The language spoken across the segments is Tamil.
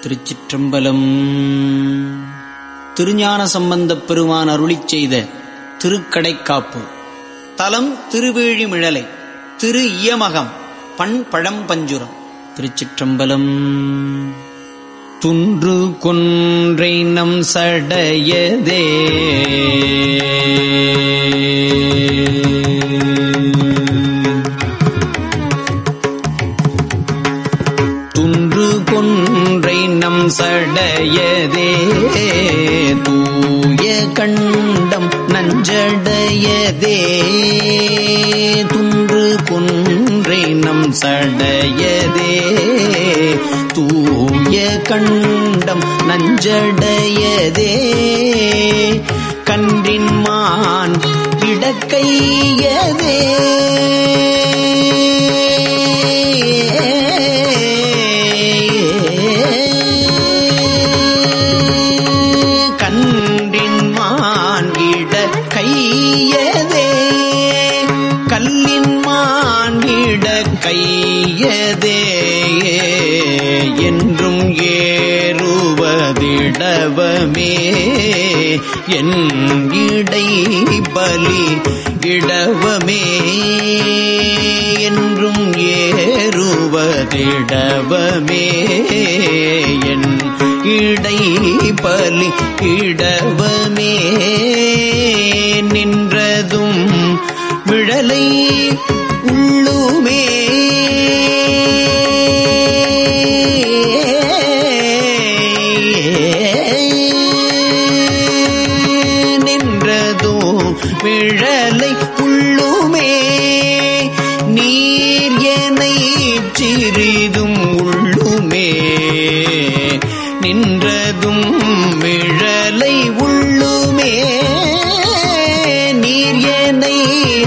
திருச்சிற்றம்பலம். திருஞான சம்பந்தப் பெருமான் அருளிச் செய்த திருக்கடைக்காப்பு. தலம் திருவேழிமிழலை திரு இயமகம் பண் பஞ்சுரம். திருச்சிற்றம்பலம். துன்று கொன்றை நம் சடையதே. தூய கண்டம் நஞ்சடையதே. கன்றின் மான் இடக்கையதே ஏறுவதிடவமே என் இடை பலி இடவமே என்றும் ஏறுவதிடவமே. என் இடை பலி இடவமே நின்றதும் விழலை உள்ளுமே. விழலை உள்ளுமே. நீர் எனை சிறிதும் உள்ளுமே. நின்றதும் விழலை உள்ளுமே. நீர் எனை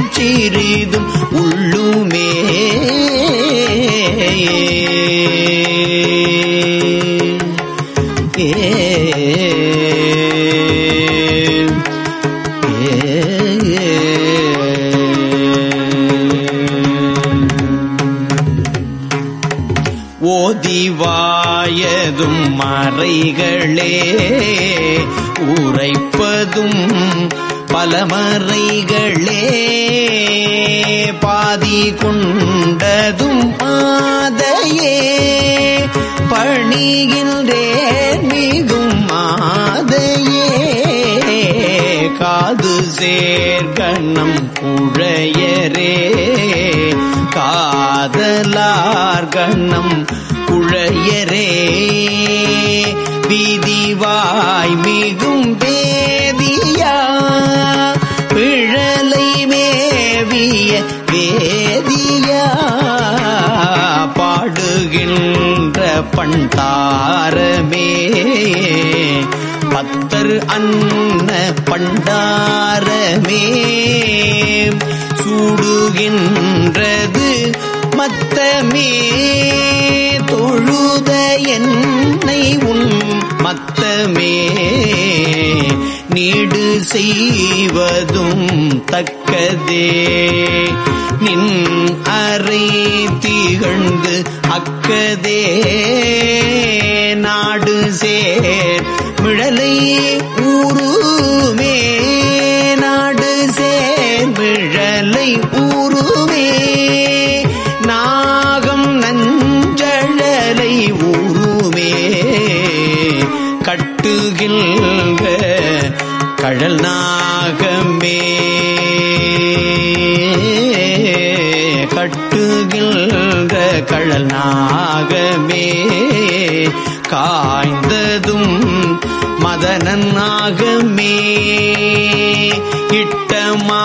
சிறிதும் உள்ளுமே. உரைப்பதும் மறைகளே உரைப்பதும் பலமறைகளே. பாதி கொண்டதும் பாதையே பணிகின்றேன் மிகும் மாதையே காது சேர்கண்ணம் குழையரே. காதலார் கண்ணம் குழையரே. விதிவாய் மிகும் வேதியா. பிழலை மேவிய வேதியா. பாடுகின்ற பண்டாரமே. பத்தர் அன்ன பண்டாரமே. சூடுகின்றது மத்தமே. தொழுத என்னை உன் மத்தமே. நீடு செய்வதும் தக்கதே. நின் அறை திகழ்ந்து அக்கதே. நாடு சேர் கழல் நாகமே. கட்டுகின்ற கழல் நாகமே. காய்ந்ததும் மதனனாகமே இட்டமாவது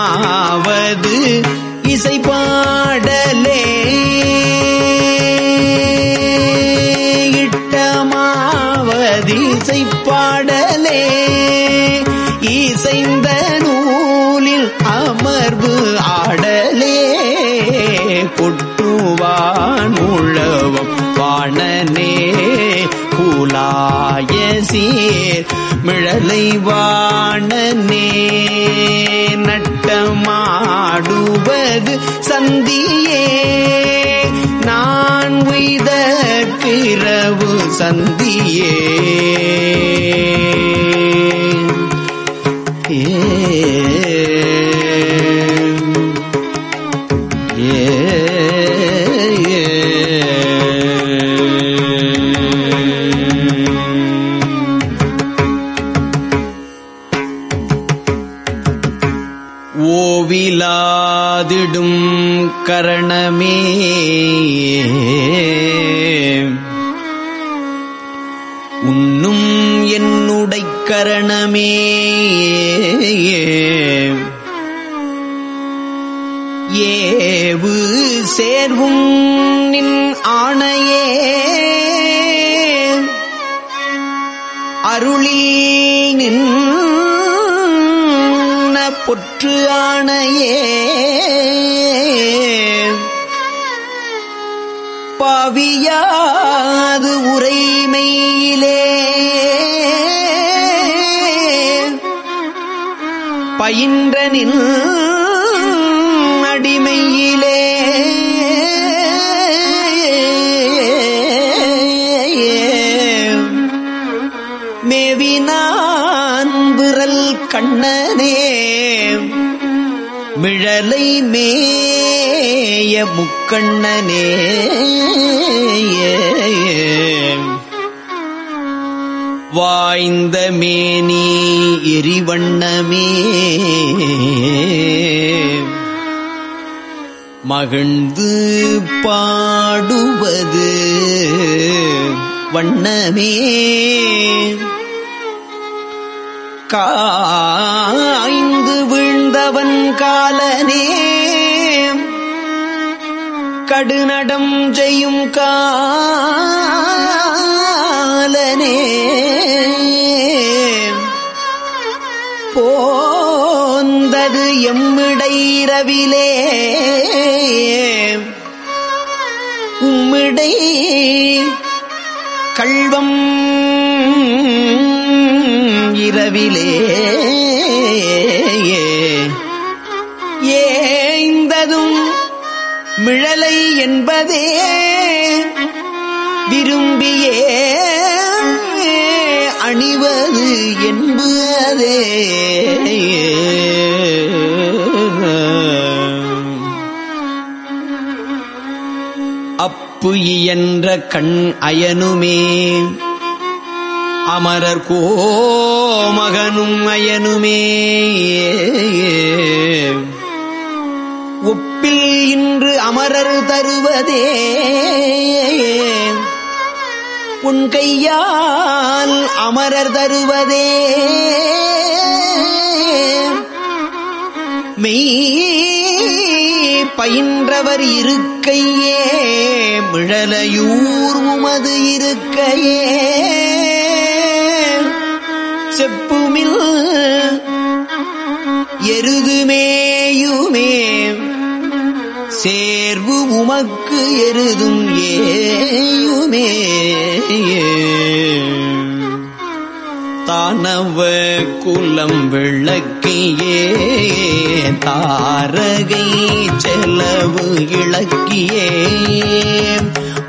இசைப்பாடலே நட்டமாடுவது சந்தியே. நான் உய்த பிறவு சந்தியே. ஏ ஏவு சேர்வும் நின் ஆணையே. அருளில் நின்ன பொற்று ஆணையே. பாவியாது உரைமையிலே பயின்றனின் அடிமையிலே. மேவினான் விரல் கண்ணனே. மிழலை மேய முக்கண்ணனே. வாய்ந்த மேனி எரிவண்ணமே. மகிழ்ந்து பாடுவது வண்ணமே. காய்ந்து வீழ்ந்தவன் காலனே. கடுநடம் செய்யும் கா காலனே போந்தது எம்மிடைரவிலே உம்மிடை கள்வம் இரவிலே. ஏந்ததும் மிழலை என்பதே. விரும்பியே அணிவது என்பதே அப்பு இயன்ற கண் அயனுமே. அமரர் கோமகனும் அயனுமே. ஒப்பில் இன்று அமரர் தருவதே. உன் கையால் அமரர் தருவதே. மெய் பயின்றவர் இருக்கையே மிழலையூர் உமது இருக்கையே. செப்புமில் எருதுமேயுமே சேர்வு உமக்கு எருதும் ஏயுமே. தானவ குலம் விளக்கியே தாரகை செலவு இழக்கியே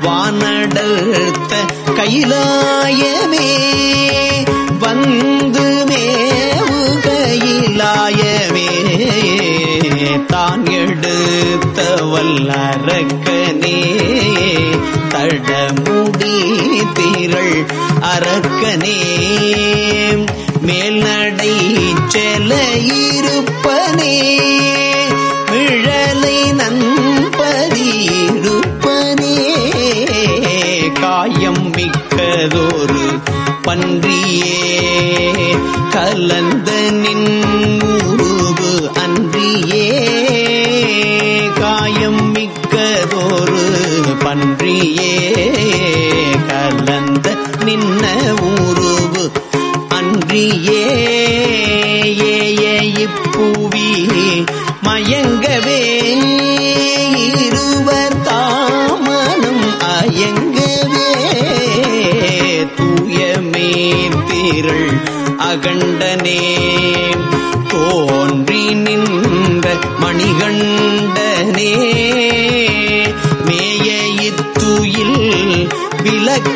வானடர்த்த கைலாயமே. வந்து தான் எடுத்த வல்லரக்கனே தடமுடி தீரள் அரக்கனே. மேல்நடை செல இருப்பனே. விழலை நண்பதி இருப்பனே காயம் மிக்கதொரு பன்றியே. கலந்த நின் அயங்கவே தூயமே திரள் அகண்டனே? தோன்றி நின்ற மணிகண்டனே? மேய இத்துயில் விளக்கணாமிழலை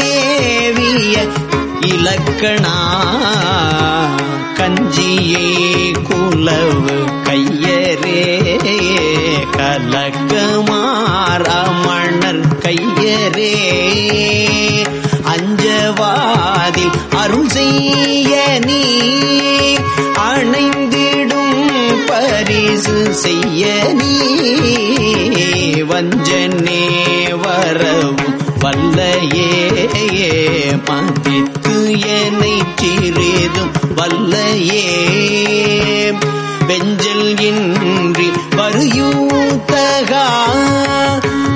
மேவிய இலக்கணா? கஞ்சியே குலவு கையே கையரே கலக்கமாரமணர் கையரே. அஞ்சவாதில் அருள் செய்ய நீ. அணைந்திடும் பரிசு செய்ய நீ. வஞ்சனே வரவும் வல்லையே மதித்து என்னை சிறிதும் வல்லையே. வெஞ்சல் இன்றி வித்தகா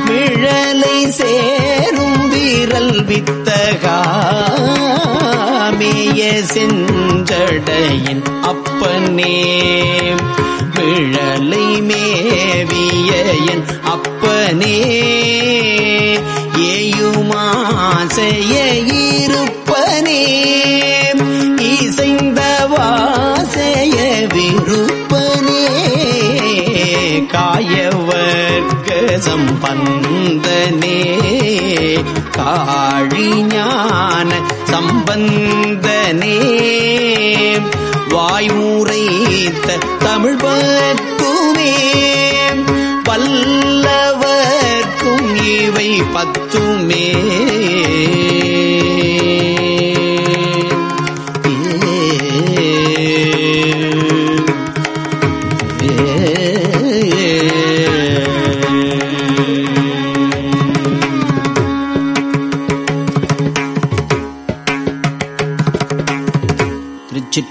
மிழலை சேரும் வீரல் வித்தகா மேய செஞ்சடையின் அப்பனே. மிழலை மேவிய என் அப்பனே. ஏயுமாசைய இருப்பனே சம்பந்தனே காழிஞான சம்பந்தனே. வாய்முறைத்த தமிழ் பத்துமே பல்லவர்க்கும் இவை பத்துமே.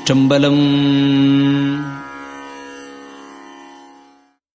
திருச்சிற்றம்பலம்